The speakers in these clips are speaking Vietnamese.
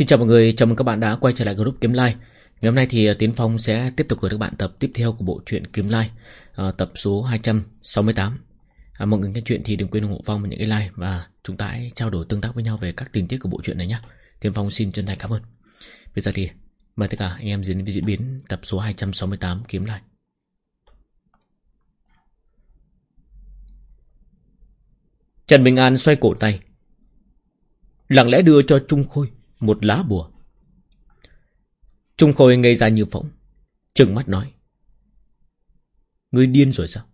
Xin chào mọi người, chào mừng các bạn đã quay trở lại group Kiếm Lai. Ngày hôm nay thì ờ, Tiến Phong sẽ tiếp tục gửi các bạn tập tiếp theo của bộ truyện Kiếm Lai, à, tập số 268. À, mọi người nghe chuyện thì đừng quên ủng hộ Phong bằng những cái like và chúng ta hãy trao đổi tương tác với nhau về các tình tiết của bộ truyện này nhé. Tiến Phong xin chân thành cảm ơn. Bây giờ thì mời tất cả anh em diễn với diễn biến tập số 268 Kiếm Lai. Trần Bình An xoay cổ tay, lặng lẽ đưa cho Trung Khôi một lá bùa. Trung Khôi ngây ra như phỗng, trừng mắt nói. Ngươi điên rồi sao?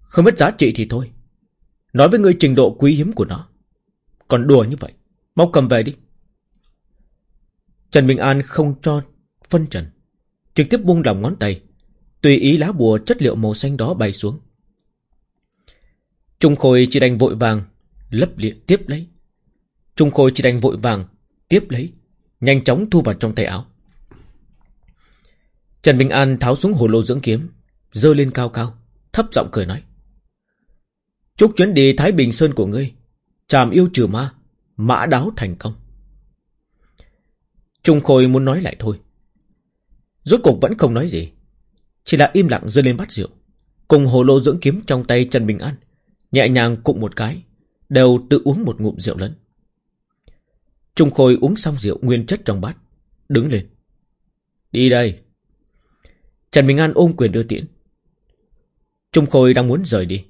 Không biết giá trị thì thôi. Nói với ngươi trình độ quý hiếm của nó. Còn đùa như vậy, mau cầm về đi. Trần Bình An không cho phân trần, trực tiếp buông lòng ngón tay, tùy ý lá bùa chất liệu màu xanh đó bay xuống. Trung Khôi chỉ đành vội vàng, lấp liệ tiếp lấy. Trung Khôi chỉ đành vội vàng, tiếp lấy, nhanh chóng thu vào trong tay áo. Trần Bình An tháo xuống hồ lô dưỡng kiếm, dơ lên cao cao, thấp giọng cười nói. Chúc chuyến đi Thái Bình Sơn của ngươi, tràm yêu trừ ma, mã đáo thành công. Trung Khôi muốn nói lại thôi. Rốt cuộc vẫn không nói gì, chỉ là im lặng dơ lên bát rượu, cùng hồ lô dưỡng kiếm trong tay Trần Bình An, nhẹ nhàng cụng một cái, đều tự uống một ngụm rượu lớn. Trung Khôi uống xong rượu nguyên chất trong bát, đứng lên. Đi đây. Trần Bình An ôm quyền đưa tiễn. Trung Khôi đang muốn rời đi.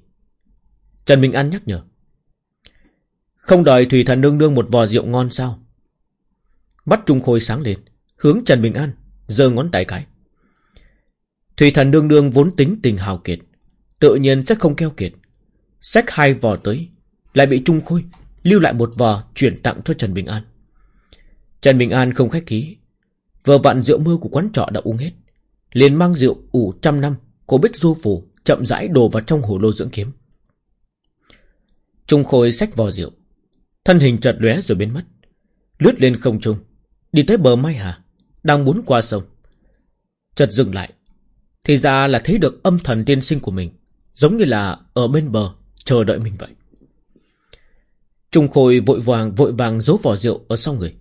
Trần Bình An nhắc nhở. Không đợi Thủy Thần Nương Nương một vò rượu ngon sao? Mắt Trung Khôi sáng lên, hướng Trần Bình An, giơ ngón tay cái. Thủy Thần Nương Nương vốn tính tình hào kiệt, tự nhiên sẽ không keo kiệt. Xách hai vò tới, lại bị Trung Khôi lưu lại một vò chuyển tặng cho Trần Bình An. Trần Bình An không khách khí. Vừa vặn rượu mưa của quán trọ đã uống hết. liền mang rượu ủ trăm năm của Bích Du Phủ, chậm rãi đổ vào trong hồ lô dưỡng kiếm. Trung Khôi xách vò rượu. Thân hình chợt lóe rồi biến mất. Lướt lên không trung. Đi tới bờ Mai Hà. Đang muốn qua sông. Chợt dừng lại. Thì ra là thấy được âm thần tiên sinh của mình. Giống như là ở bên bờ. Chờ đợi mình vậy. Trung Khôi vội vàng vội vàng giấu vỏ rượu ở sau người.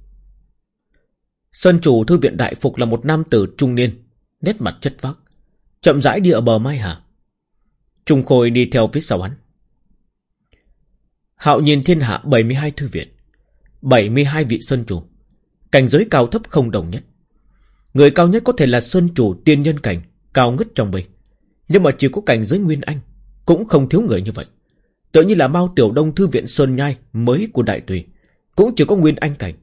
Sơn chủ thư viện đại phục là một nam tử trung niên, nét mặt chất phác, chậm rãi đi ở bờ Mai Hà. Trung Khôi đi theo phía sau hắn. Hạo nhìn thiên hạ 72 thư viện, 72 vị sơn chủ, cảnh giới cao thấp không đồng nhất. Người cao nhất có thể là sơn chủ tiên nhân cảnh, cao ngất trong bầy. Nhưng mà chỉ có cảnh giới nguyên anh, cũng không thiếu người như vậy. Tự như là Mao Tiểu Đông Thư viện Sơn Nhai mới của Đại Tùy, cũng chỉ có nguyên anh cảnh.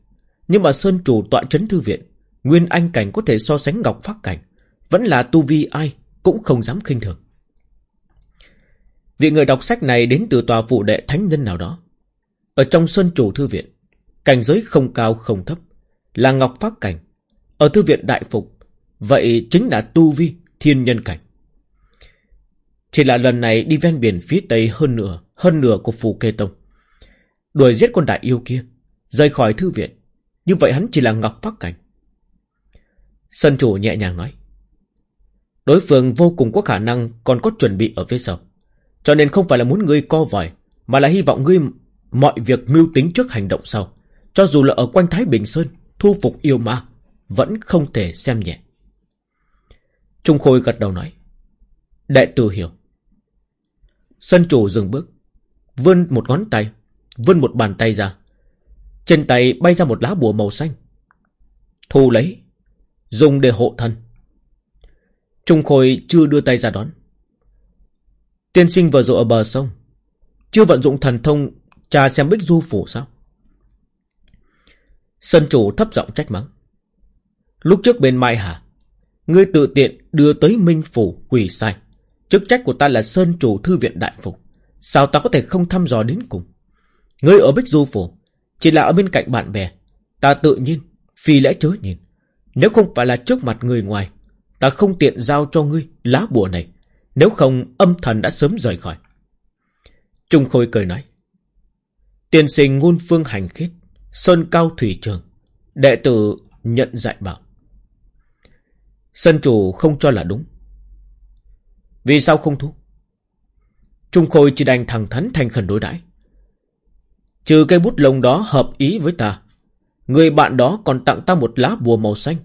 Nhưng mà Sơn Chủ tọa chấn thư viện, Nguyên Anh Cảnh có thể so sánh Ngọc Phát Cảnh, vẫn là tu vi ai cũng không dám khinh thường. Vị người đọc sách này đến từ tòa phụ đệ thánh nhân nào đó. Ở trong Sơn Chủ thư viện, cảnh giới không cao không thấp, là Ngọc Phát Cảnh. Ở thư viện Đại Phục, vậy chính là tu vi thiên nhân cảnh. Chỉ là lần này đi ven biển phía tây hơn nửa, hơn nửa của phù kê tông. Đuổi giết con đại yêu kia, rời khỏi thư viện, như vậy hắn chỉ là ngọc phát cảnh. Sân chủ nhẹ nhàng nói. Đối phương vô cùng có khả năng còn có chuẩn bị ở phía sau. Cho nên không phải là muốn ngươi co vòi, mà là hy vọng ngươi mọi việc mưu tính trước hành động sau. Cho dù là ở quanh Thái Bình Sơn, thu phục yêu ma, vẫn không thể xem nhẹ. Trung Khôi gật đầu nói. Đệ tử hiểu. Sân chủ dừng bước, vươn một ngón tay, vươn một bàn tay ra, trên tay bay ra một lá bùa màu xanh. Thu lấy. Dùng để hộ thân. Trung Khôi chưa đưa tay ra đón. Tiên sinh vừa rồi ở bờ sông. Chưa vận dụng thần thông trà xem bích du phủ sao? Sân chủ thấp giọng trách mắng. Lúc trước bên Mai Hà, ngươi tự tiện đưa tới Minh Phủ quỷ sai. Chức trách của ta là Sơn chủ thư viện đại phục. Sao ta có thể không thăm dò đến cùng? Ngươi ở Bích Du Phủ, chỉ là ở bên cạnh bạn bè. Ta tự nhiên, Phi lẽ chớ nhìn. Nếu không phải là trước mặt người ngoài, Ta không tiện giao cho ngươi lá bùa này. Nếu không, âm thần đã sớm rời khỏi. Trung Khôi cười nói tiền sinh ngôn phương hành khiết, Sơn cao thủy trường, Đệ tử nhận dạy bảo. Sân chủ không cho là đúng. Vì sao không thu? Trung Khôi chỉ đành thẳng thắn thành khẩn đối đãi. Trừ cây bút lông đó hợp ý với ta. Người bạn đó còn tặng ta một lá bùa màu xanh,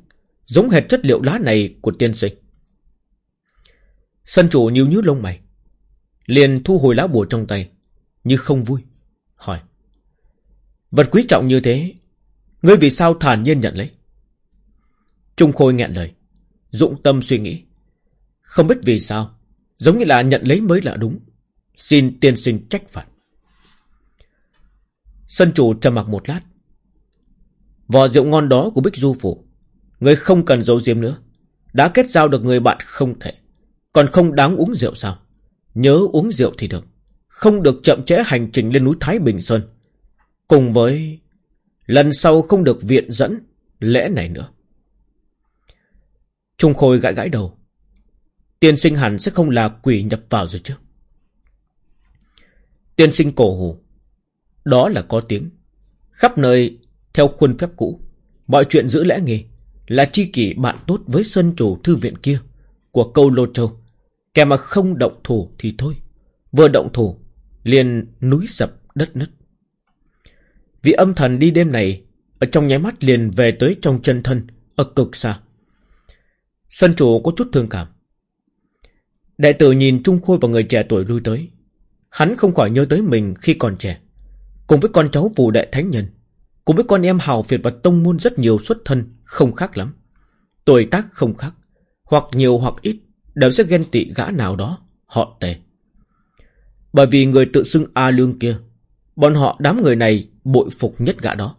Giống hệt chất liệu lá này của tiên sinh. Sân chủ nhíu nhíu lông mày, Liền thu hồi lá bùa trong tay, Như không vui, Hỏi. Vật quý trọng như thế, Ngươi vì sao thản nhiên nhận lấy? Trung Khôi nghẹn lời, Dụng tâm suy nghĩ. Không biết vì sao, Giống như là nhận lấy mới là đúng. Xin tiên sinh trách phạt. Sân chủ trầm mặc một lát. Vò rượu ngon đó của Bích Du Phủ, Người không cần giấu diếm nữa. Đã kết giao được người bạn không thể. Còn không đáng uống rượu sao? Nhớ uống rượu thì được. Không được chậm trễ hành trình lên núi Thái Bình Sơn. Cùng với Lần sau không được viện dẫn lễ này nữa. Trung Khôi gãi gãi đầu. Tiên sinh hẳn sẽ không là quỷ nhập vào rồi chứ. Tiên sinh cổ hủ. Đó là có tiếng. Khắp nơi, theo khuôn phép cũ, Mọi chuyện giữ lẽ nghề Là chi kỷ bạn tốt với sân chủ thư viện kia Của câu Lô Châu. Kẻ mà không động thủ thì thôi, Vừa động thủ, liền núi sập đất nứt. Vị âm thần đi đêm này, Ở trong nháy mắt liền về tới trong chân thân, Ở cực xa. Sân chủ có chút thương cảm. Đệ tử nhìn Trung Khôi và người trẻ tuổi lui tới. Hắn không khỏi nhớ tới mình khi còn trẻ. Cùng với con cháu phù đệ thánh nhân, Cùng với con em hào phiệt và tông môn rất nhiều xuất thân, Không khác lắm. Tuổi tác không khác, Hoặc nhiều hoặc ít, Đều sẽ ghen tị gã nào đó, Họ tề. Bởi vì người tự xưng A Lương kia, Bọn họ đám người này bội phục nhất gã đó.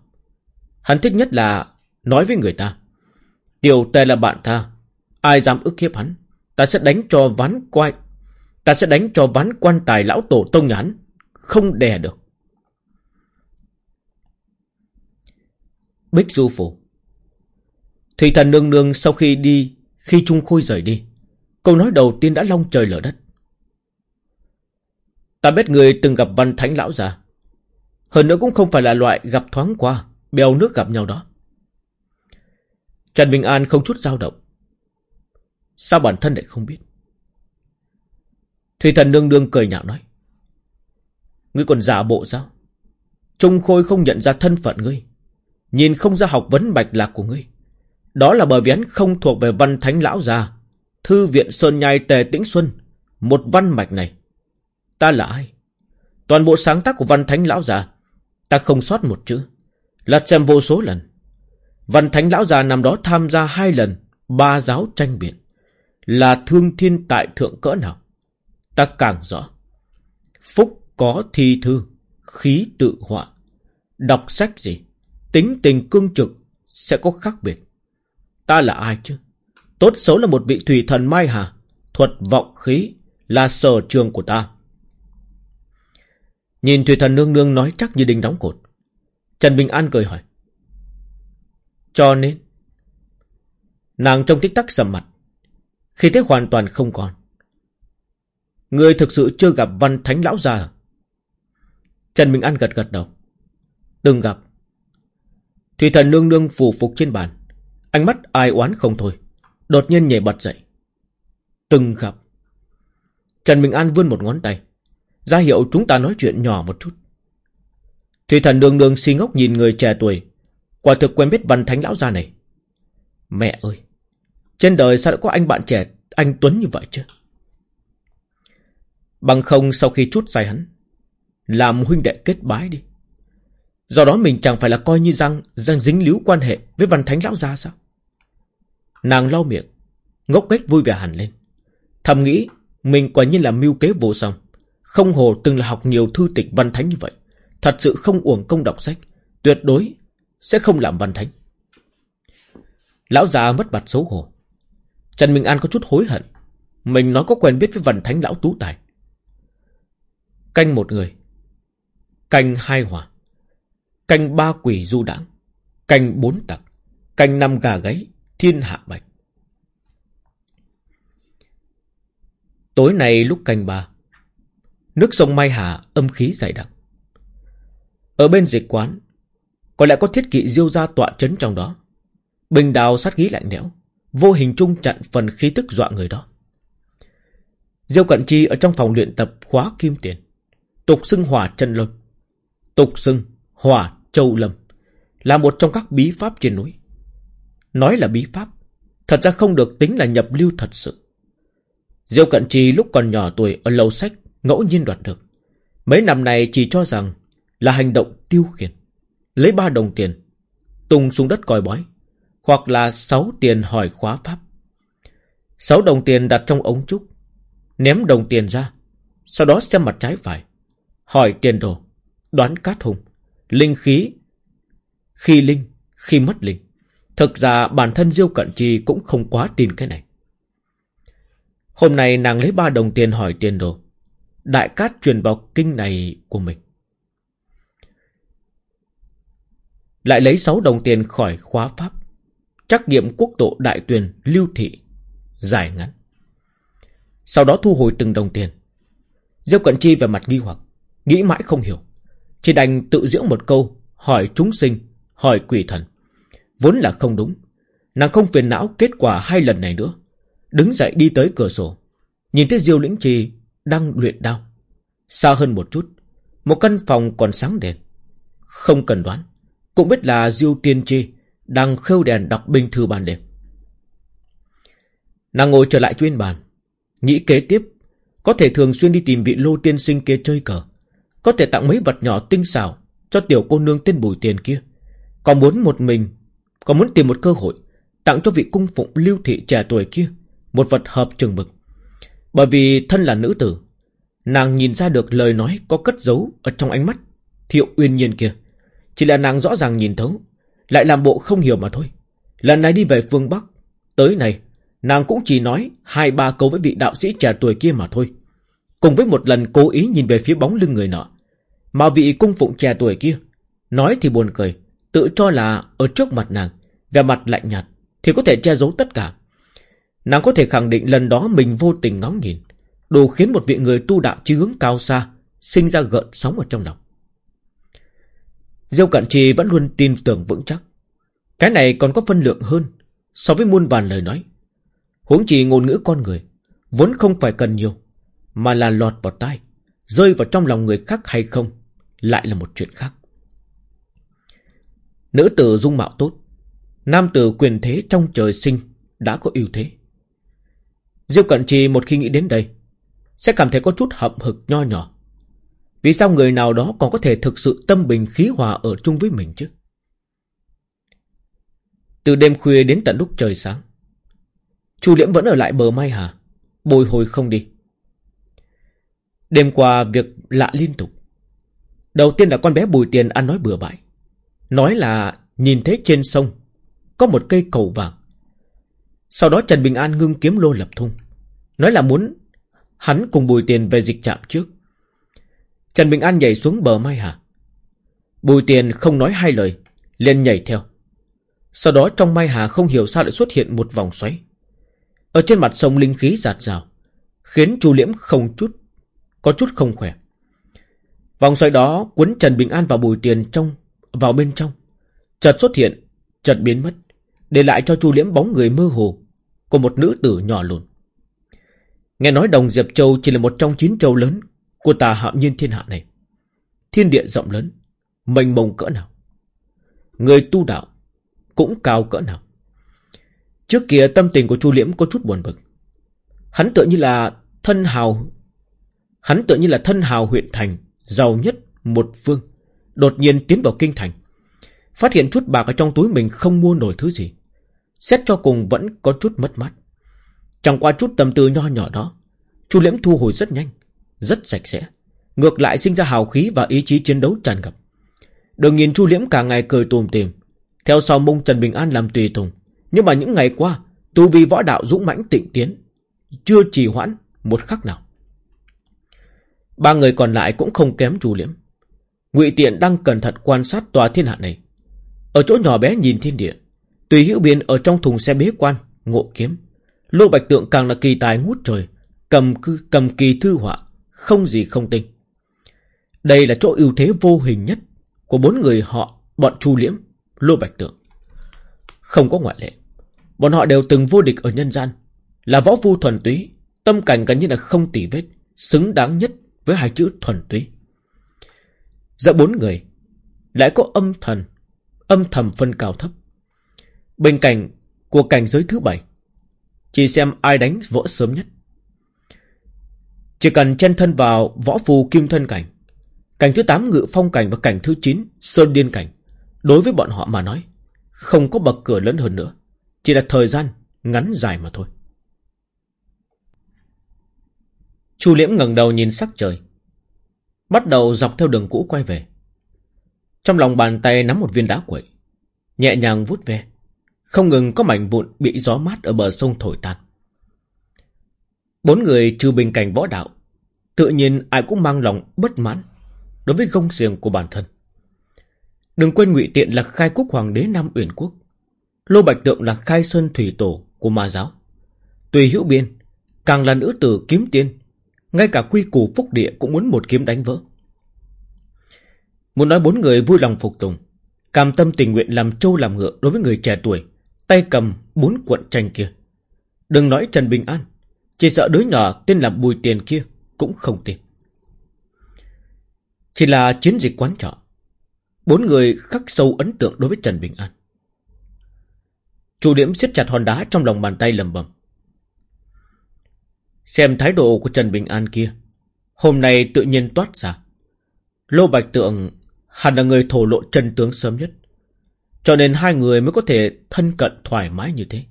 Hắn thích nhất là Nói với người ta, Tiểu tề là bạn ta, Ai dám ức hiếp hắn, Ta sẽ đánh cho ván quay Ta sẽ đánh cho ván quan tài lão tổ tông nhà Không đè được. Bích Du Phủ. Thủy thần nương nương sau khi đi, Khi Trung Khôi rời đi, Câu nói đầu tiên đã long trời lở đất. Ta biết người từng gặp văn thánh lão già. Hơn nữa cũng không phải là loại gặp thoáng qua, Bèo nước gặp nhau đó. Trần Bình An không chút dao động. Sao bản thân lại không biết? Thủy thần nương nương cười nhạo nói, Ngươi còn giả bộ sao? Trung Khôi không nhận ra thân phận ngươi. Nhìn không ra học vấn bạch lạc của ngươi. Đó là bởi vì hắn không thuộc về văn thánh lão già Thư viện Sơn Nhai Tề Tĩnh Xuân, Một văn mạch này. Ta là ai? Toàn bộ sáng tác của văn thánh lão già Ta không sót một chữ Lật xem vô số lần. Văn thánh lão già nằm đó tham gia hai lần Ba giáo tranh biện, Là thương thiên tại thượng cỡ nào? Ta càng rõ. Phúc có thi thư, Khí tự họa, Đọc sách gì? Tính tình cương trực Sẽ có khác biệt. Ta là ai chứ? Tốt xấu là một vị thủy thần Mai Hà, Thuật vọng khí Là sở trường của ta. Nhìn thủy thần nương nương nói chắc như đinh đóng cột. Trần Bình An cười hỏi. Cho nên, Nàng trong tích tắc sầm mặt, Khi thế hoàn toàn không còn. Người thực sự chưa gặp văn thánh lão già? Trần Bình An gật gật đầu. Từng gặp. Thủy thần nương nương phù phục trên bàn. Ánh mắt ai oán không thôi. Đột nhiên nhảy bật dậy. Từng gặp. Trần Bình An vươn một ngón tay. Ra hiệu chúng ta nói chuyện nhỏ một chút. Thủy thần nương nương si ngốc nhìn người trẻ tuổi. Quả thực quen biết văn thánh lão gia này. Mẹ ơi, Trên đời sao đã có anh bạn trẻ, Anh Tuấn như vậy chứ? Bằng không sau khi chút dài hắn, Làm huynh đệ kết bái đi. Do đó mình chẳng phải là coi như răng Răng dính líu quan hệ với văn thánh lão gia sao? Nàng lau miệng, Ngốc nghếch vui vẻ hẳn lên. Thầm nghĩ Mình quả nhiên là mưu kế vô song. Không hồ từng là học nhiều thư tịch văn thánh như vậy. Thật sự không uổng công đọc sách. Tuyệt đối Sẽ không làm văn thánh. Lão già mất mặt xấu hổ. Trần Minh An có chút hối hận. Mình nói có quen biết với văn thánh lão tú tài. Canh một người. Canh hai hòa. Canh ba quỷ du đãng, Canh bốn tặc, Canh năm gà gáy, Thiên hạ bạch. Tối nay lúc canh ba, Nước sông Mai Hà âm khí dày đặc. Ở bên dịch quán, Có lẽ có thiết kỵ diêu ra tọa chấn trong đó. Bình đào sát khí lạnh lẽo, Vô hình trung chặn phần khí tức dọa người đó. Diêu Cận Chi ở trong phòng luyện tập khóa kim tiền, Tục xưng hỏa chân lực Tục xưng hỏa châu lâm Là một trong các bí pháp trên núi. Nói là bí pháp, Thật ra không được tính là nhập lưu thật sự. Diêu Cận Trì lúc còn nhỏ tuổi Ở lầu sách ngẫu nhiên đoạt được. Mấy năm này chỉ cho rằng Là hành động tiêu khiển, Lấy ba đồng tiền Tung xuống đất coi bói, Hoặc là sáu tiền hỏi khóa pháp. Sáu đồng tiền đặt trong ống trúc, Ném đồng tiền ra, Sau đó xem mặt trái phải, Hỏi tiền đồ, Đoán cát hùng. Linh khí Khi linh, Khi mất linh Thực ra bản thân Diêu Cận chi cũng không quá tin cái này. Hôm nay nàng lấy ba đồng tiền hỏi tiền đồ. Đại cát truyền vào kinh này của mình. Lại lấy sáu đồng tiền khỏi khóa pháp. Trắc nghiệm quốc độ đại tuyền lưu thị. Dài ngắn. Sau đó thu hồi từng đồng tiền. Diêu Cận Chi về mặt nghi hoặc. Nghĩ mãi không hiểu. Chỉ đành tự giễu một câu. Hỏi chúng sinh. Hỏi quỷ thần. Vốn là không đúng Nàng không phiền não kết quả hai lần này nữa Đứng dậy đi tới cửa sổ Nhìn thấy Diêu Lĩnh Trì đang luyện đao Xa hơn một chút, Một căn phòng còn sáng đèn Không cần đoán, Cũng biết là Diêu Tiên Tri Đang khêu đèn đọc binh thư ban đêm Nàng ngồi trở lại chuyên bàn, Nghĩ kế tiếp, Có thể thường xuyên đi tìm vị lô tiên sinh kia chơi cờ có thể tặng mấy vật nhỏ tinh xảo Cho tiểu cô nương tên bùi tiền kia. Còn muốn một mình còn muốn tìm một cơ hội, Tặng cho vị cung phụng lưu thị trẻ tuổi kia Một vật hợp trường mực. Bởi vì thân là nữ tử, Nàng nhìn ra được lời nói có cất giấu Ở trong ánh mắt Thiệu uyên nhiên kia. Chỉ là nàng rõ ràng nhìn thấu, Lại làm bộ không hiểu mà thôi. Lần này đi về phương Bắc, Tới này, Nàng cũng chỉ nói hai ba câu với vị đạo sĩ trẻ tuổi kia mà thôi. Cùng với một lần cố ý nhìn về phía bóng lưng người nọ mà vị cung phụng trẻ tuổi kia Nói thì buồn cười, Tự cho là ở trước mặt nàng Về mặt lạnh nhạt Thì có thể che giấu tất cả. Nàng có thể khẳng định lần đó mình vô tình ngóng nhìn, Đủ khiến một vị người tu đạo chí hướng cao xa Sinh ra gợn sóng ở trong lòng. Diêu Cận Trì vẫn luôn tin tưởng vững chắc. Cái này còn có phân lượng hơn So với muôn vàn lời nói. Huống chỉ ngôn ngữ con người Vốn không phải cần nhiều, Mà là lọt vào tai, Rơi vào trong lòng người khác hay không lại là một chuyện khác. Nữ tử dung mạo tốt, Nam tử quyền thế trong trời sinh Đã có ưu thế. Diêu Cận Trì một khi nghĩ đến đây, Sẽ cảm thấy có chút hậm hực nho nhỏ. Vì sao người nào đó còn có thể thực sự tâm bình khí hòa ở chung với mình chứ? Từ đêm khuya đến tận lúc trời sáng, Chu Liễm vẫn ở lại bờ Mai Hà, Bồi hồi không đi. Đêm qua việc lạ liên tục. Đầu tiên là con bé Bùi Tiền ăn nói bừa bãi. Nói là nhìn thấy trên sông Có một cây cầu vàng. Sau đó Trần Bình An ngưng kiếm lô lập thung. Nói là muốn Hắn cùng Bùi Tiền về dịch trạm trước. Trần Bình An nhảy xuống bờ Mai Hà. Bùi Tiền không nói hai lời, liền nhảy theo. Sau đó trong Mai Hà không hiểu sao lại xuất hiện một vòng xoáy. Ở trên mặt sông linh khí giạt rào, Khiến chu Liễm không chút, Có chút không khỏe. Vòng xoáy đó cuốn Trần Bình An vào Bùi Tiền trong vào bên trong. Chợt xuất hiện, chợt biến mất, để lại cho Chu Liễm bóng người mơ hồ của một nữ tử nhỏ lùn. Nghe nói Đồng Diệp Châu chỉ là một trong chín châu lớn của tà hạm nhiên thiên hạ này. Thiên địa rộng lớn, mênh mông cỡ nào. Người tu đạo cũng cao cỡ nào. Trước kia tâm tình của Chu Liễm có chút buồn bực. Hắn tựa như là thân hào Hắn tựa như là thân hào huyện thành Giàu nhất một phương, Đột nhiên tiến vào kinh thành. Phát hiện chút bạc ở trong túi mình không mua nổi thứ gì. Xét cho cùng vẫn có chút mất mát. Chẳng qua chút tâm tư nho nhỏ đó, Chu Liễm thu hồi rất nhanh, Rất sạch sẽ. Ngược lại sinh ra hào khí và ý chí chiến đấu tràn ngập. Đừng nhìn Chu Liễm cả ngày cười tùm tìm, Theo sau mông Trần Bình An làm tùy tùng. Nhưng mà những ngày qua, Tu vi võ đạo dũng mãnh tịnh tiến, Chưa trì hoãn một khắc nào. Ba người còn lại cũng không kém Chu Liễm Ngụy Tiện đang cẩn thận quan sát tòa thiên hạ này. Ở chỗ nhỏ bé nhìn thiên địa, tùy hữu biên ở trong thùng xe bế quan, ngộ kiếm. Lô Bạch Tượng càng là kỳ tài ngút trời, cầm cư cầm kỳ thư họa, không gì không tinh. Đây là chỗ ưu thế vô hình nhất của bốn người họ, bọn Chu Liễm, Lô Bạch Tượng. Không có ngoại lệ. Bọn họ đều từng vô địch ở nhân gian, là võ phu thuần túy, tâm cảnh gần như là không tỉ vết, xứng đáng nhất với hai chữ thuần túy. Giữa bốn người, Lại có âm thần, Âm thầm phân cao thấp. Bên cạnh của cảnh giới thứ bảy, Chỉ xem ai đánh vỡ sớm nhất. Chỉ cần chân thân vào võ phù kim thân cảnh Cảnh thứ 8 ngự phong cảnh và cảnh thứ 9 sơn điên cảnh, Đối với bọn họ mà nói, Không có bậc cửa lớn hơn nữa, Chỉ là thời gian ngắn dài mà thôi. Chu Liễm ngẩng đầu nhìn sắc trời. Bắt đầu dọc theo đường cũ quay về. Trong lòng bàn tay nắm một viên đá quậy. Nhẹ nhàng vút ve. Không ngừng có mảnh vụn bị gió mát ở bờ sông thổi tan Bốn người trừ bình cảnh võ đạo, Tự nhiên ai cũng mang lòng bất mãn Đối với gông xiềng của bản thân. Đừng quên ngụy Tiện là khai quốc hoàng đế Nam Uyển Quốc, Lô Bạch Tượng là khai sơn thủy tổ của ma giáo. Tùy hữu biên, Càng là nữ tử kiếm tiên ngay cả quy củ phúc địa cũng muốn một kiếm đánh vỡ. Muốn nói bốn người vui lòng phục tùng, cam tâm tình nguyện làm trâu làm ngựa đối với người trẻ tuổi, tay cầm bốn cuộn tranh kia. Đừng nói Trần Bình An, chỉ sợ đứa nhỏ tên là Bùi Tiền kia cũng không tin. Chỉ là chiến dịch quán trọ. Bốn người khắc sâu ấn tượng đối với Trần Bình An. Chủ điểm siết chặt hòn đá trong lòng bàn tay lầm bầm. Xem thái độ của Trần Bình An kia. Hôm nay tự nhiên toát ra. Lô Bạch Tượng Hẳn là người thổ lộ chân tướng sớm nhất, Cho nên hai người mới có thể thân cận thoải mái như thế.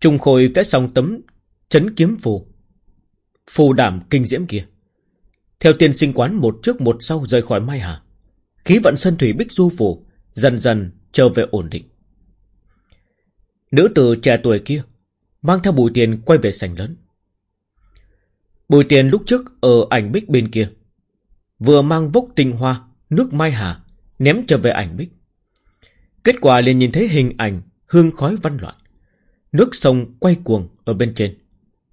Trung Khôi vẽ xong tấm chấn kiếm phù Phù đảm kinh diễm kia. Theo tiên sinh quán một trước một sau rời khỏi Mai Hà, Khí vận sân thủy bích du phù Dần dần trở về ổn định. Nữ tử trẻ tuổi kia Mang theo bùi tiền quay về sảnh lớn. Bùi tiền lúc trước Ở ảnh bích bên kia, Vừa mang vốc tinh hoa, Nước mai hà, Ném trở về ảnh bích. Kết quả liền nhìn thấy hình ảnh Hương khói văn loạn, Nước sông quay cuồng ở bên trên,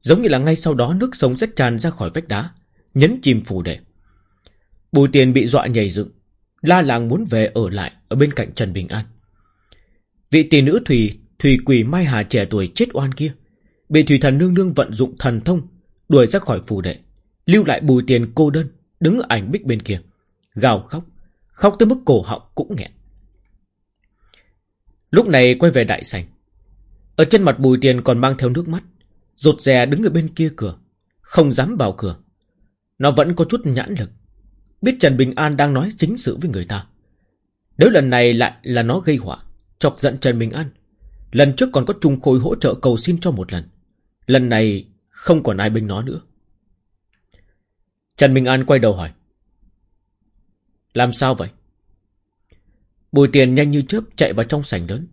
Giống như là ngay sau đó nước sông sẽ tràn ra khỏi vách đá, Nhấn chìm phủ đệ. Bùi tiền bị dọa nhảy dựng, La làng muốn về ở lại Ở bên cạnh Trần Bình An. Vị tỷ nữ Thùy Thùy quỷ Mai Hà trẻ tuổi chết oan kia Bị Thủy Thần Nương Nương vận dụng thần thông, Đuổi ra khỏi phù đệ, Lưu lại bùi tiền cô đơn, Đứng ở ảnh bích bên kia, Gào khóc Khóc tới mức cổ họng cũng nghẹn. Lúc này quay về đại sảnh, Ở trên mặt bùi tiền còn mang theo nước mắt, Rụt rè đứng ở bên kia cửa, Không dám vào cửa. Nó vẫn có chút nhãn lực, Biết Trần Bình An đang nói chính sự với người ta. Nếu lần này lại là nó gây họa, Chọc giận Trần Bình An, Lần trước còn có Trung Khôi hỗ trợ cầu xin cho một lần. Lần này không còn ai binh nó nữa. Trần Minh An quay đầu hỏi. Làm sao vậy? Bùi tiền nhanh như chớp chạy vào trong sảnh lớn,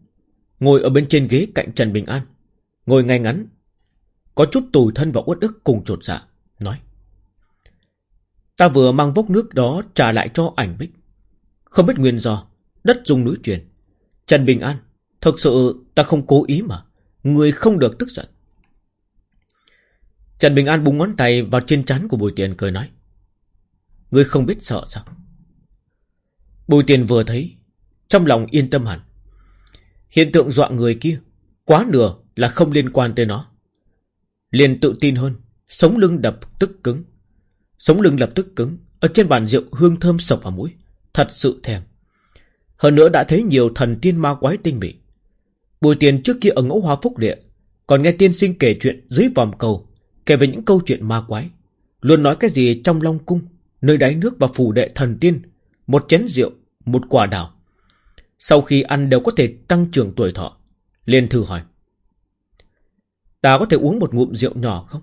Ngồi ở bên trên ghế cạnh Trần Bình An, Ngồi ngay ngắn, Có chút tủi thân và uất ức cùng trột dạ Nói. Ta vừa mang vốc nước đó trả lại cho ảnh bích. Không biết nguyên do, Đất dung núi truyền Trần Bình An, Thực sự ta không cố ý mà, Người không được tức giận. Trần Bình An búng ngón tay vào trên trán của Bùi Tiền cười nói. Ngươi không biết sợ sao? Bùi Tiền vừa thấy, trong lòng yên tâm hẳn. Hiện tượng dọa người kia, quá nửa là không liên quan tới nó. Liền tự tin hơn, sống lưng đập tức cứng. Sống lưng lập tức cứng, ở trên bàn rượu hương thơm sộc vào mũi. Thật sự thèm. Hơn nữa đã thấy nhiều thần tiên ma quái tinh bị. Bùi Tiền trước kia ở ngẫu hoa phúc địa, còn nghe tiên sinh kể chuyện dưới vòng cầu Kể về những câu chuyện ma quái Luôn nói cái gì trong long cung Nơi đáy nước và phủ đệ thần tiên Một chén rượu, một quả đào. Sau khi ăn đều có thể tăng trưởng tuổi thọ liền thử hỏi Ta có thể uống một ngụm rượu nhỏ không?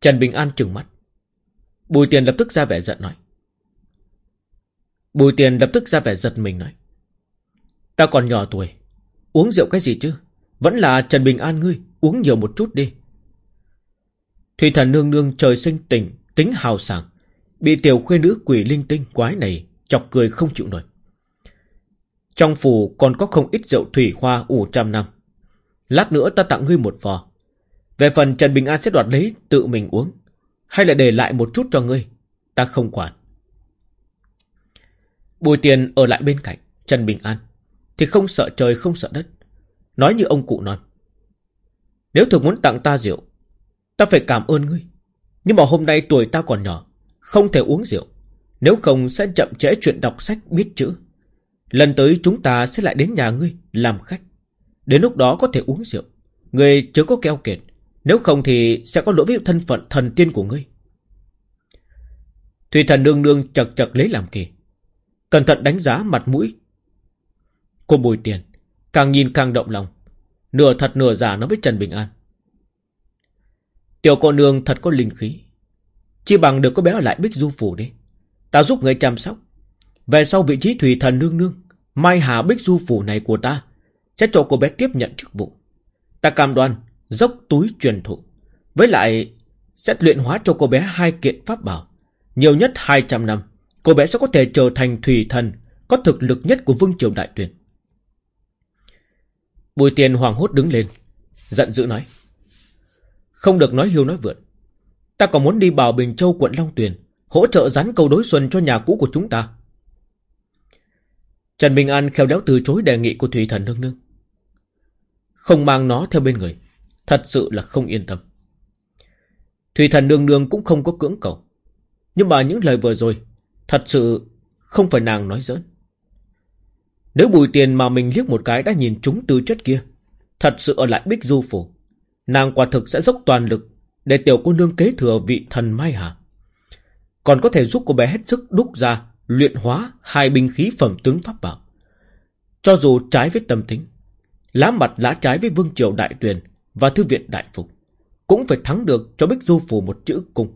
Trần Bình An trừng mắt. Bùi tiền lập tức ra vẻ giận nói. Bùi tiền lập tức ra vẻ giật mình nói Ta còn nhỏ tuổi Uống rượu cái gì chứ? Vẫn là Trần Bình An ngươi Uống nhiều một chút đi. Thủy thần nương nương trời sinh tình Tính hào sảng. Bị tiểu khuê nữ quỷ linh tinh quái này Chọc cười không chịu nổi. Trong phủ còn có không ít rượu thủy hoa ủ trăm năm. Lát nữa ta tặng ngươi một vò. Về phần Trần Bình An sẽ đoạt lấy Tự mình uống. Hay là để lại một chút cho ngươi? Ta không quản. Bùi tiền ở lại bên cạnh, Trần Bình An. Thì không sợ trời, không sợ đất. Nói như ông cụ non. Nếu thực muốn tặng ta rượu Ta phải cảm ơn ngươi. Nhưng mà hôm nay tuổi ta còn nhỏ. Không thể uống rượu. Nếu không sẽ chậm trễ chuyện đọc sách biết chữ. Lần tới chúng ta sẽ lại đến nhà ngươi Làm khách. Đến lúc đó có thể uống rượu. Ngươi chớ có keo kiệt. Nếu không thì sẽ có lỗi với thân phận thần tiên của ngươi. Thủy thần nương nương chật chật lấy làm kỳ. Cẩn thận đánh giá mặt mũi. Cô bùi tiền, Càng nhìn càng động lòng. Nửa thật nửa giả nói với Trần Bình An. Tiểu cô nương thật có linh khí. Chỉ bằng được có bé ở lại Bích Du Phủ đi. Ta giúp người chăm sóc. Về sau vị trí thủy thần nương nương, Mai Hà Bích Du Phủ này của ta, Sẽ cho cô bé tiếp nhận chức vụ. Ta cam đoan, Dốc túi truyền thụ. Với lại, Sẽ luyện hóa cho cô bé hai kiện pháp bảo. Nhiều nhất 200 năm, Cô bé sẽ có thể trở thành thủy thần, Có thực lực nhất của Vương Triều Đại Tuyển. Bùi tiền hoàng hốt đứng lên, Giận dữ nói không được nói hiu nói vượn Ta còn muốn đi bảo Bình Châu quận Long Tuyền Hỗ trợ rắn câu đối xuân cho nhà cũ của chúng ta. Trần Bình An khéo léo từ chối đề nghị của Thủy Thần Nương Nương. Không mang nó theo bên người Thật sự là không yên tâm. Thủy Thần Nương Nương cũng không có cưỡng cầu. Nhưng mà những lời vừa rồi Thật sự không phải nàng nói giỡn. Nếu bùi tiền mà mình liếc một cái đã nhìn chúng tư chất kia, thật sự ở lại Bích Du Phủ, nàng quả thực sẽ dốc toàn lực để tiểu cô nương kế thừa vị thần Mai Hà. Còn có thể giúp cô bé hết sức đúc ra, luyện hóa hai binh khí phẩm tướng pháp bảo. Cho dù trái với tâm tính, lá mặt lá trái với Vương Triều Đại Tuyền và Thư viện Đại Phục, cũng phải thắng được cho Bích Du phù một chữ cung.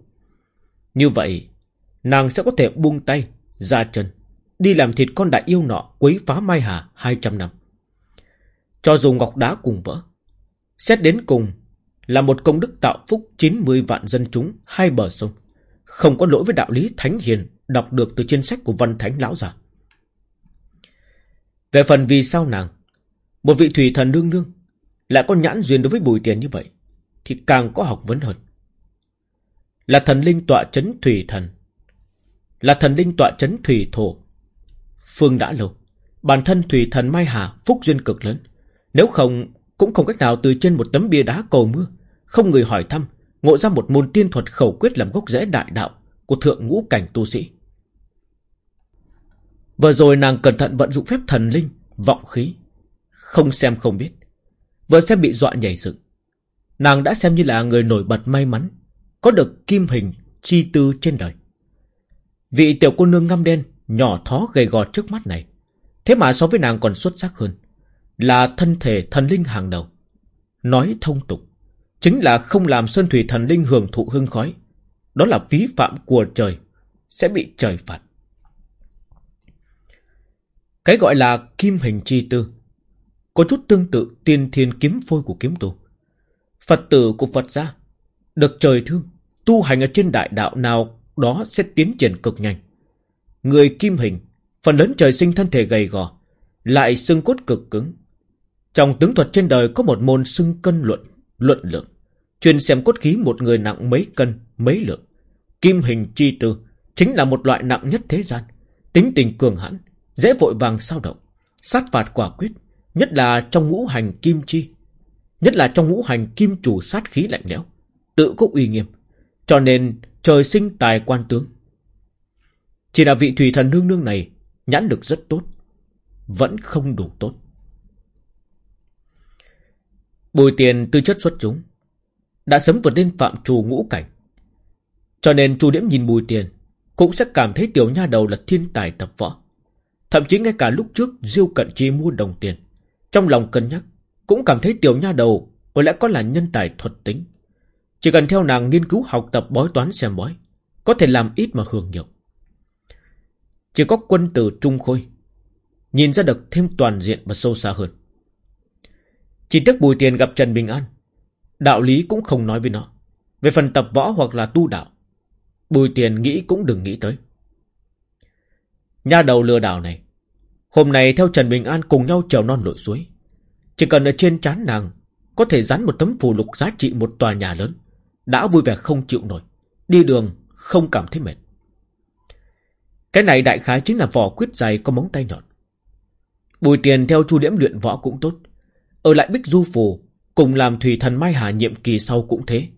Như vậy, nàng sẽ có thể buông tay, ra chân, Đi làm thịt con đại yêu nọ Quấy phá Mai Hà 200 năm Cho dù ngọc đá cùng vỡ Xét đến cùng là một công đức tạo phúc 90 vạn dân chúng Hai bờ sông. Không có lỗi với đạo lý thánh hiền, Đọc được từ trên sách của văn thánh lão già. Về phần vì sao nàng, Một vị thủy thần nương nương Lại có nhãn duyên đối với bùi tiền như vậy, Thì càng có học vấn hơn. Là thần linh tọa chấn thủy thần, Là thần linh tọa chấn thủy thổ, Phương đã lâu, Bản thân Thủy Thần Mai Hà phúc duyên cực lớn. Nếu không, cũng không cách nào từ trên một tấm bia đá cầu mưa không người hỏi thăm, Ngộ ra một môn tiên thuật khẩu quyết làm gốc rễ đại đạo Của thượng ngũ cảnh tu sĩ. Vừa rồi nàng cẩn thận vận dụng phép thần linh, Vọng khí, Không xem không biết, Vừa xem bị dọa nhảy dựng. Nàng đã xem như là người nổi bật may mắn, Có được kim hình chi tư trên đời. Vị tiểu cô nương ngăm đen Nhỏ thó gầy gò trước mắt này, Thế mà so với nàng còn xuất sắc hơn, Là thân thể thần linh hàng đầu, Nói thông tục. Chính là không làm Sơn Thủy thần linh hưởng thụ hương khói. Đó là vi phạm của trời Sẽ bị trời phạt. Cái gọi là kim hình chi tư Có chút tương tự tiên thiên kiếm phôi của kiếm tu Phật tử của Phật gia Được trời thương Tu hành ở trên đại đạo nào Đó sẽ tiến triển cực nhanh. Người kim hình, phần lớn trời sinh thân thể gầy gò, lại xương cốt cực cứng. Trong tướng thuật trên đời có một môn xưng cân luận, luận lượng, chuyên xem cốt khí một người nặng mấy cân, mấy lượng. Kim hình chi tư chính là một loại nặng nhất thế gian, tính tình cường hãn, dễ vội vàng sao động, sát phạt quả quyết, nhất là trong ngũ hành kim chi, nhất là trong ngũ hành kim chủ sát khí lạnh lẽo, tự có uy nghiêm, cho nên trời sinh tài quan tướng. Chỉ là vị thủy thần nương nương này nhãn được rất tốt. Vẫn không đủ tốt. Bùi tiền tư chất xuất chúng. Đã sớm vượt lên phạm trù ngũ cảnh. Cho nên chu điểm nhìn bùi tiền cũng sẽ cảm thấy tiểu nha đầu là thiên tài tập võ. Thậm chí ngay cả lúc trước Diêu Cận Chi mua đồng tiền. Trong lòng cân nhắc, cũng cảm thấy tiểu nha đầu có lẽ có là nhân tài thuật tính. Chỉ cần theo nàng nghiên cứu học tập bói toán xem bói, có thể làm ít mà hưởng nhiều. Chỉ có quân tử trung khôi Nhìn ra được thêm toàn diện và sâu xa hơn chỉ tiếc Bùi Tiền gặp Trần Bình An Đạo lý cũng không nói với nó Về phần tập võ hoặc là tu đạo, Bùi Tiền nghĩ cũng đừng nghĩ tới nhà đầu lừa đảo này, Hôm nay theo Trần Bình An cùng nhau trèo non lội suối Chỉ cần ở trên trán nàng, Có thể dán một tấm phù lục giá trị một tòa nhà lớn, Đã vui vẻ không chịu nổi, Đi đường không cảm thấy mệt cái này đại khái chính là vỏ quyết dày có móng tay nhọn. Bùi tiền theo chu điểm luyện võ cũng tốt. Ở lại Bích Du Phù, cùng làm thủy thần Mai Hà nhiệm kỳ sau cũng thế.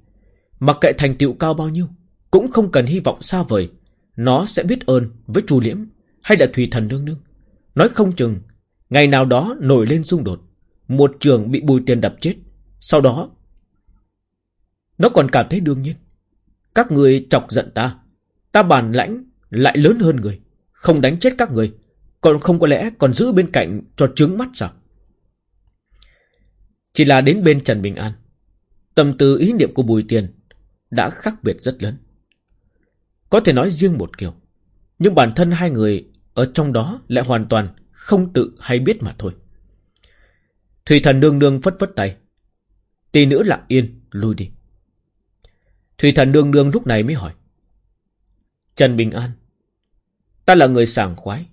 Mặc kệ thành tựu cao bao nhiêu, cũng không cần hy vọng xa vời, Nó sẽ biết ơn với Chu Liễm Hay là Thủy Thần Nương Nương. Nói không chừng Ngày nào đó nổi lên xung đột Một trường bị bùi tiền đập chết. Sau đó Nó còn cảm thấy đương nhiên. Các người chọc giận ta Ta bản lãnh lại lớn hơn người Không đánh chết các người. Còn không có lẽ còn giữ bên cạnh cho trướng mắt sao? Chỉ là đến bên Trần Bình An, Tâm tư ý niệm của Bùi Tiền Đã khác biệt rất lớn. Có thể nói riêng một kiểu, Nhưng bản thân hai người Ở trong đó lại hoàn toàn Không tự hay biết mà thôi. Thủy thần đương đương phất phất tay, Tỷ nữ lặng yên lui đi. Thủy thần đương đương lúc này mới hỏi, Trần Bình An, Ta là người sảng khoái,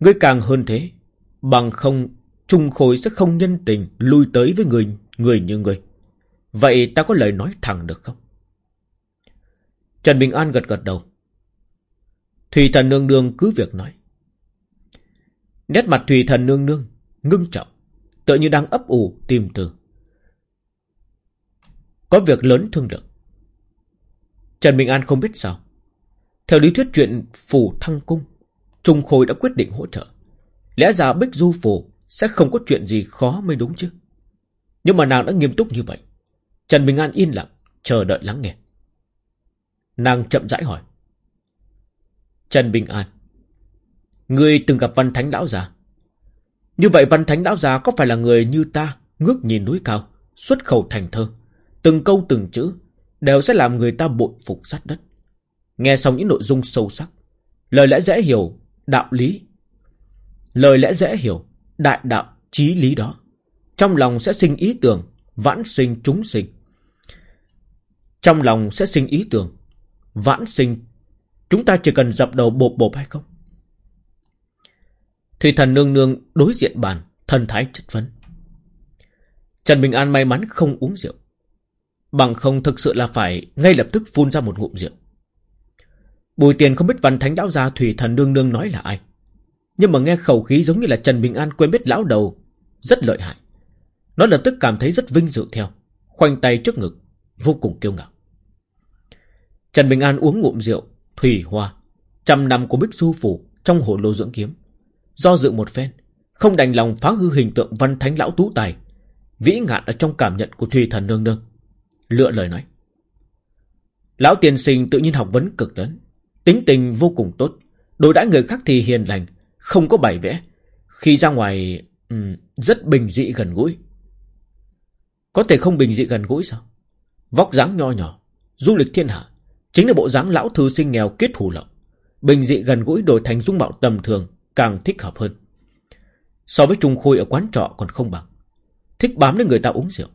Ngươi càng hơn thế, Bằng không Trung Khôi sẽ không nhân tình Lui tới với người người như ngươi. Vậy ta có lời nói thẳng được không? Trần Bình An gật gật đầu. Thủy thần nương nương cứ việc nói. Nét mặt thủy thần nương nương Ngưng trọng Tựa như đang ấp ủ tìm từ. Có việc lớn thương lượng. Trần Bình An không biết sao. Theo lý thuyết chuyện phủ thăng cung, Trung Khôi đã quyết định hỗ trợ. Lẽ ra Bích Du phủ sẽ không có chuyện gì khó mới đúng chứ. Nhưng mà nàng đã nghiêm túc như vậy. Trần Bình An yên lặng, chờ đợi lắng nghe. Nàng chậm rãi hỏi. Trần Bình An, Ngươi từng gặp Văn Thánh Lão Già. Như vậy Văn Thánh Lão Già có phải là người như ta, ngước nhìn núi cao, xuất khẩu thành thơ. Từng câu từng chữ, đều sẽ làm người ta bội phục sát đất. Nghe xong những nội dung sâu sắc Lời lẽ dễ hiểu Đạo lý Lời lẽ dễ hiểu Đại đạo trí lý đó. Trong lòng sẽ sinh ý tưởng, Vãn sinh chúng sinh. Trong lòng sẽ sinh ý tưởng, Vãn sinh, Chúng ta chỉ cần dập đầu bộp bộp hay không? Thủy thần nương nương đối diện bàn, Thần thái chất vấn. Trần Bình An may mắn không uống rượu. Bằng không thực sự là phải Ngay lập tức phun ra một ngụm rượu. Bùi tiền không biết văn thánh lão gia Thủy thần nương nương nói là ai. Nhưng mà nghe khẩu khí giống như là Trần Bình An quên biết lão đầu, Rất lợi hại. Nó lập tức cảm thấy rất vinh dự theo, Khoanh tay trước ngực, Vô cùng kiêu ngạo. Trần Bình An uống ngụm rượu, Thủy hoa, Trăm năm của Bích Du Phủ Trong hồ lô dưỡng kiếm. Do dự một phen, Không đành lòng phá hư hình tượng văn thánh lão tú tài, Vĩ ngạn ở trong cảm nhận của Thủy thần nương nương, Lựa lời nói. Lão tiền sinh tự nhiên học vấn cực lớn, Tính tình vô cùng tốt, Đối đãi người khác thì hiền lành không có bày vẽ. Khi ra ngoài um, Rất bình dị gần gũi. Có thể không bình dị gần gũi sao? Vóc dáng nho nhỏ Du lịch thiên hạ Chính là bộ dáng lão thư sinh nghèo kết hù lậu. Bình dị gần gũi đổi thành dung mạo tầm thường Càng thích hợp hơn. So với Trung Khôi ở quán trọ còn không bằng. Thích bám đến người ta uống rượu.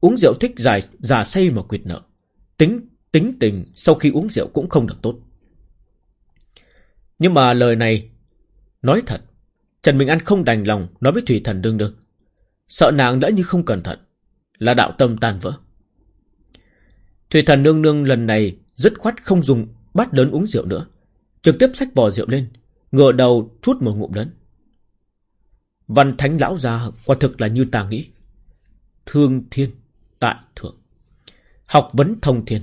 Uống rượu thích dài già say mà quyệt nợ. Tính tính tình sau khi uống rượu cũng không được tốt. Nhưng mà lời này Nói thật, Trần Bình An không đành lòng nói với Thủy Thần đương đương. Sợ nàng đã như không cẩn thận, Là đạo tâm tan vỡ. Thủy Thần nương nương lần này Dứt khoát không dùng bát lớn uống rượu nữa, Trực tiếp xách vò rượu lên Ngựa đầu chút một ngụm lớn. Văn thánh lão già quả thực là như ta nghĩ. Thương thiên Tại thượng. Học vấn thông thiên,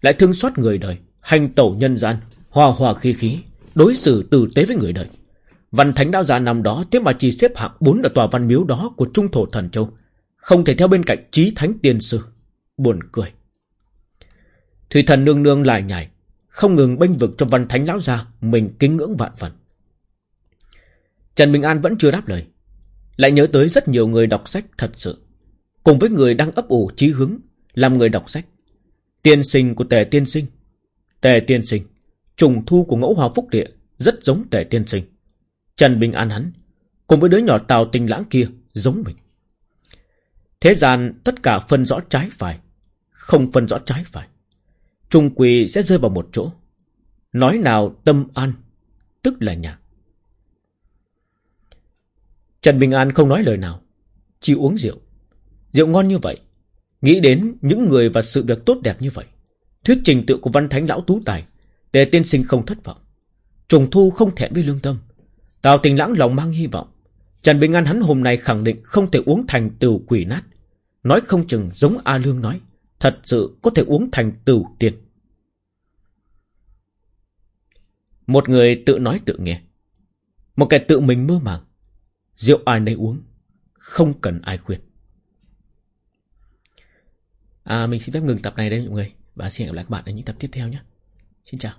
Lại thương xót người đời, Hành tẩu nhân gian, Hòa hòa khí khí, đối xử tử tế với người đời. Văn Thánh Đạo Gia năm đó tiếp mà chỉ xếp hạng 4 ở tòa văn miếu đó của Trung Thổ Thần Châu. Không thể theo bên cạnh trí thánh tiên sư. Buồn cười. Thủy thần nương nương lại nhảy. Không ngừng bênh vực cho văn thánh lão gia Mình kính ngưỡng vạn phần Trần Bình An vẫn chưa đáp lời, Lại nhớ tới rất nhiều người đọc sách thật sự, Cùng với người đang ấp ủ trí hướng, Làm người đọc sách Tiên sinh của tề tiên sinh, Tề tiên sinh, Trùng thu của ngẫu hòa phúc địa, Rất giống tề tiên sinh Trần Bình An hắn, Cùng với đứa nhỏ tào tình lãng kia giống mình. Thế gian tất cả phân rõ trái phải, Không phân rõ trái phải. Trung quỳ sẽ rơi vào một chỗ. Nói nào tâm an, Tức là nhà. Trần Bình An không nói lời nào, Chỉ uống rượu. Rượu ngon như vậy, Nghĩ đến những người và sự việc tốt đẹp như vậy. Thuyết trình tự của văn thánh lão tú tài, Tề tiên sinh không thất vọng. Trùng thu không thẹn với lương tâm. Tào tình lãng lòng mang hy vọng Trần Bình An hắn hôm nay khẳng định không thể uống thành tửu quỷ nát Nói không chừng giống A Lương nói Thật sự có thể uống thành tửu tiền Một người tự nói tự nghe. Một kẻ tự mình mơ màng. Rượu ai nấy uống. Không cần ai khuyên. À, mình xin phép ngừng tập này đây mọi người. Và xin hẹn gặp lại các bạn ở những tập tiếp theo nhé. Xin chào.